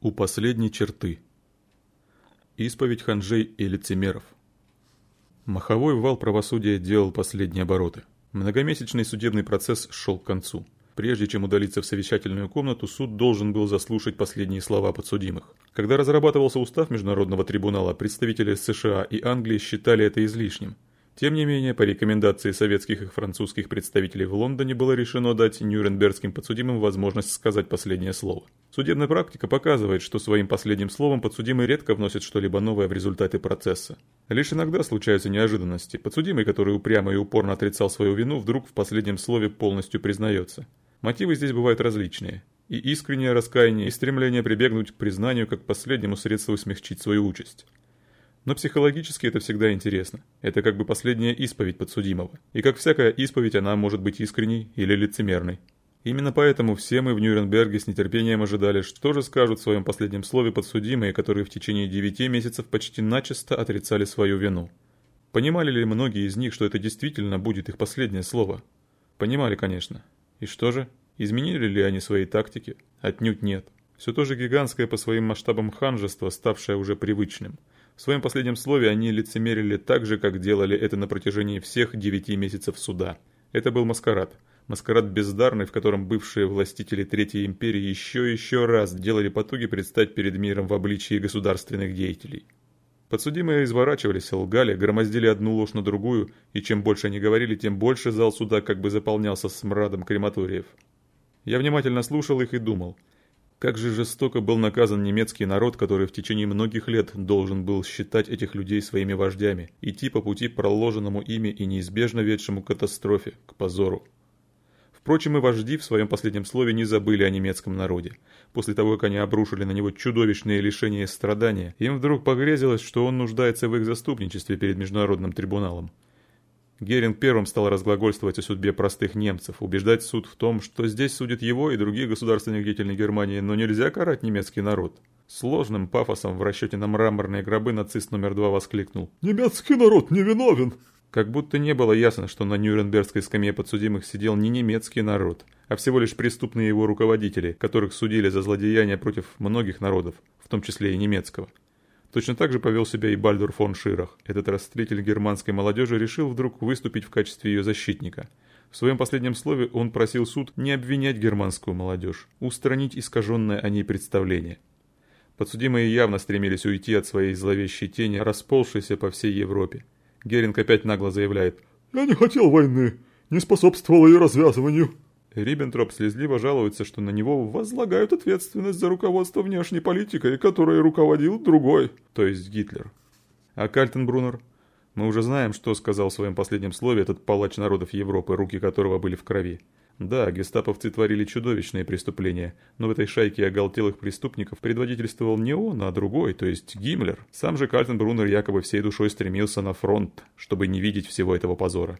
У последней черты. Исповедь ханжей и лицемеров. Маховой вал правосудия делал последние обороты. Многомесячный судебный процесс шел к концу. Прежде чем удалиться в совещательную комнату, суд должен был заслушать последние слова подсудимых. Когда разрабатывался устав Международного трибунала, представители США и Англии считали это излишним. Тем не менее, по рекомендации советских и французских представителей в Лондоне было решено дать нюрнбергским подсудимым возможность сказать последнее слово. Судебная практика показывает, что своим последним словом подсудимый редко вносит что-либо новое в результаты процесса. Лишь иногда случаются неожиданности. Подсудимый, который упрямо и упорно отрицал свою вину, вдруг в последнем слове полностью признается. Мотивы здесь бывают различные. И искреннее раскаяние, и стремление прибегнуть к признанию как последнему средству смягчить свою участь. Но психологически это всегда интересно. Это как бы последняя исповедь подсудимого. И как всякая исповедь, она может быть искренней или лицемерной. Именно поэтому все мы в Нюрнберге с нетерпением ожидали, что же скажут в своем последнем слове подсудимые, которые в течение девяти месяцев почти начисто отрицали свою вину. Понимали ли многие из них, что это действительно будет их последнее слово? Понимали, конечно. И что же? Изменили ли они свои тактики? Отнюдь нет. Все то же гигантское по своим масштабам ханжество, ставшее уже привычным – в своем последнем слове они лицемерили так же, как делали это на протяжении всех девяти месяцев суда. Это был маскарад. Маскарад бездарный, в котором бывшие властители Третьей империи еще и еще раз делали потуги предстать перед миром в обличии государственных деятелей. Подсудимые изворачивались, лгали, громоздили одну ложь на другую, и чем больше они говорили, тем больше зал суда как бы заполнялся смрадом крематориев. Я внимательно слушал их и думал – как же жестоко был наказан немецкий народ, который в течение многих лет должен был считать этих людей своими вождями, идти по пути, проложенному ими и неизбежно ведшему к катастрофе, к позору. Впрочем, и вожди в своем последнем слове не забыли о немецком народе. После того, как они обрушили на него чудовищные лишения и страдания, им вдруг погрезилось, что он нуждается в их заступничестве перед Международным трибуналом. Геринг первым стал разглагольствовать о судьбе простых немцев, убеждать суд в том, что здесь судят его и других государственных деятелей Германии, но нельзя карать немецкий народ. Сложным пафосом в расчете на мраморные гробы нацист номер два воскликнул. «Немецкий народ не виновен!» Как будто не было ясно, что на Нюрнбергской скамье подсудимых сидел не немецкий народ, а всего лишь преступные его руководители, которых судили за злодеяния против многих народов, в том числе и немецкого. Точно так же повел себя и Бальдур фон Ширах. Этот растлитель германской молодежи решил вдруг выступить в качестве ее защитника. В своем последнем слове он просил суд не обвинять германскую молодежь, устранить искаженное о ней представление. Подсудимые явно стремились уйти от своей зловещей тени, расползшейся по всей Европе. Геринг опять нагло заявляет «Я не хотел войны, не способствовал ее развязыванию». Риббентроп слезливо жалуется, что на него возлагают ответственность за руководство внешней политикой, которой руководил другой, то есть Гитлер. А Кальтенбруннер? Мы уже знаем, что сказал в своем последнем слове этот палач народов Европы, руки которого были в крови. Да, гестаповцы творили чудовищные преступления, но в этой шайке оголтелых преступников предводительствовал не он, а другой, то есть Гиммлер. Сам же Кальтенбруннер якобы всей душой стремился на фронт, чтобы не видеть всего этого позора.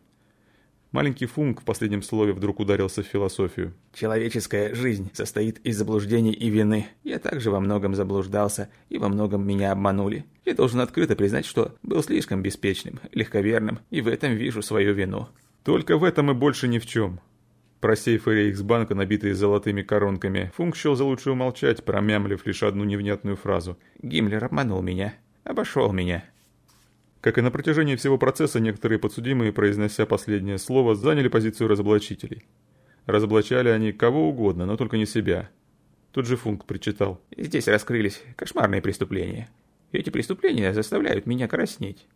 Маленький Функ в последнем слове вдруг ударился в философию. «Человеческая жизнь состоит из заблуждений и вины. Я также во многом заблуждался, и во многом меня обманули. Я должен открыто признать, что был слишком беспечным, легковерным, и в этом вижу свою вину». «Только в этом и больше ни в чем». Про сейфы Рейхсбанка, набитые золотыми коронками, Функ счел за лучше умолчать, промямлив лишь одну невнятную фразу. «Гиммлер обманул меня, обошел меня». Как и на протяжении всего процесса, некоторые подсудимые, произнося последнее слово, заняли позицию разоблачителей. Разоблачали они кого угодно, но только не себя. Тут же Функ причитал. «Здесь раскрылись кошмарные преступления. Эти преступления заставляют меня краснеть.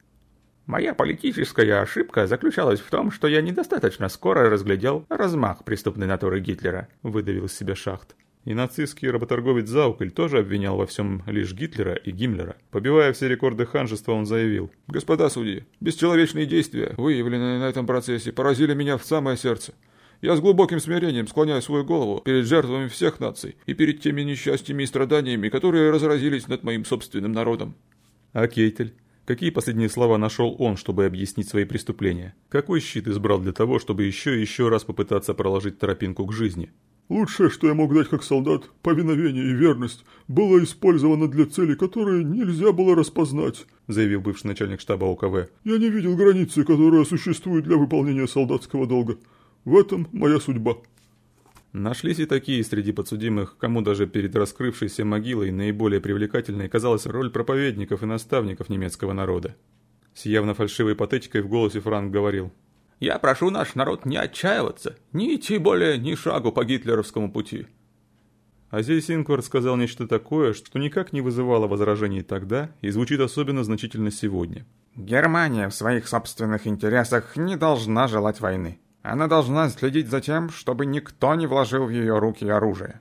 Моя политическая ошибка заключалась в том, что я недостаточно скоро разглядел размах преступной натуры Гитлера», — выдавил из себя Шахт. И нацистский работорговец Заукель тоже обвинял во всем лишь Гитлера и Гиммлера. Побивая все рекорды ханжества, он заявил. «Господа судьи, бесчеловечные действия, выявленные на этом процессе, поразили меня в самое сердце. Я с глубоким смирением склоняю свою голову перед жертвами всех наций и перед теми несчастьями и страданиями, которые разразились над моим собственным народом». А Кейтель? Какие последние слова нашел он, чтобы объяснить свои преступления? Какой щит избрал для того, чтобы еще и еще раз попытаться проложить тропинку к жизни? Лучшее, что я мог дать как солдат, повиновение и верность, было использовано для целей, которые нельзя было распознать», заявил бывший начальник штаба ОКВ. «Я не видел границы, которая существует для выполнения солдатского долга. В этом моя судьба». Нашлись и такие среди подсудимых, кому даже перед раскрывшейся могилой наиболее привлекательной казалась роль проповедников и наставников немецкого народа. С явно фальшивой патетикой в голосе Франк говорил. «Я прошу наш народ не отчаиваться, не идти более ни шагу по гитлеровскому пути». А здесь Инквард сказал нечто такое, что никак не вызывало возражений тогда и звучит особенно значительно сегодня. «Германия в своих собственных интересах не должна желать войны. Она должна следить за тем, чтобы никто не вложил в ее руки оружие.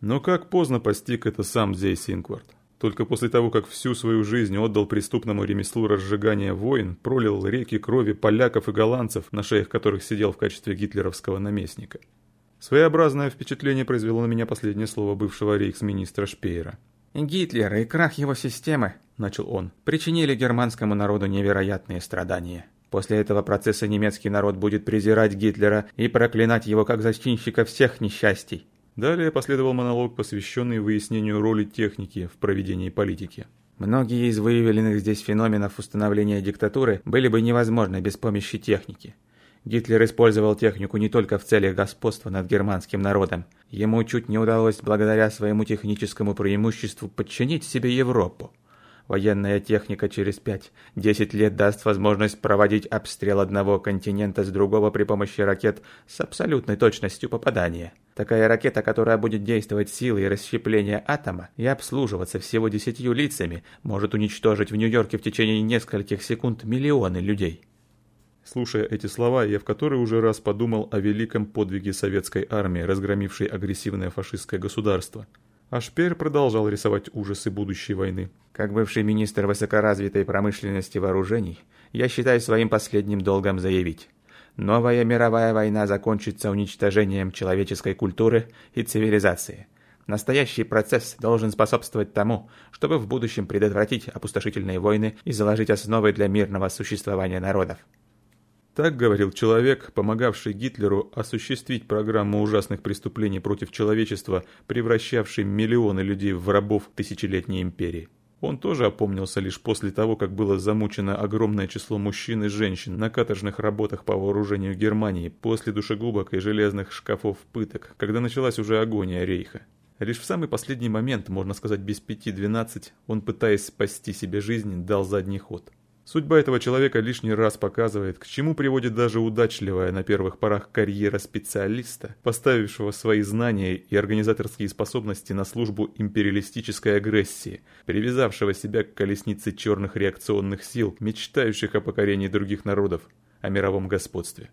Но как поздно постиг это сам Зейс Инквард. Только после того, как всю свою жизнь отдал преступному ремеслу разжигания войн, пролил реки крови поляков и голландцев, на шеях которых сидел в качестве гитлеровского наместника. Своеобразное впечатление произвело на меня последнее слово бывшего рейхсминистра Шпеера. «Гитлер и крах его системы», — начал он, — «причинили германскому народу невероятные страдания». После этого процесса немецкий народ будет презирать Гитлера и проклинать его как зачинщика всех несчастий. Далее последовал монолог, посвященный выяснению роли техники в проведении политики. Многие из выявленных здесь феноменов установления диктатуры были бы невозможны без помощи техники. Гитлер использовал технику не только в целях господства над германским народом. Ему чуть не удалось благодаря своему техническому преимуществу подчинить себе Европу. Военная техника через 5-10 лет даст возможность проводить обстрел одного континента с другого при помощи ракет с абсолютной точностью попадания. Такая ракета, которая будет действовать силой расщепления атома и обслуживаться всего десятью лицами, может уничтожить в Нью-Йорке в течение нескольких секунд миллионы людей. Слушая эти слова, я в который уже раз подумал о великом подвиге советской армии, разгромившей агрессивное фашистское государство – а Шпеер продолжал рисовать ужасы будущей войны. Как бывший министр высокоразвитой промышленности вооружений, я считаю своим последним долгом заявить. Новая мировая война закончится уничтожением человеческой культуры и цивилизации. Настоящий процесс должен способствовать тому, чтобы в будущем предотвратить опустошительные войны и заложить основы для мирного существования народов. Так говорил человек, помогавший Гитлеру осуществить программу ужасных преступлений против человечества, превращавший миллионы людей в рабов тысячелетней империи. Он тоже опомнился лишь после того, как было замучено огромное число мужчин и женщин на каторжных работах по вооружению Германии после душегубок и железных шкафов пыток, когда началась уже агония Рейха. Лишь в самый последний момент, можно сказать без пяти двенадцать, он, пытаясь спасти себе жизнь, дал задний ход. Судьба этого человека лишний раз показывает, к чему приводит даже удачливая на первых порах карьера специалиста, поставившего свои знания и организаторские способности на службу империалистической агрессии, привязавшего себя к колеснице черных реакционных сил, мечтающих о покорении других народов, о мировом господстве.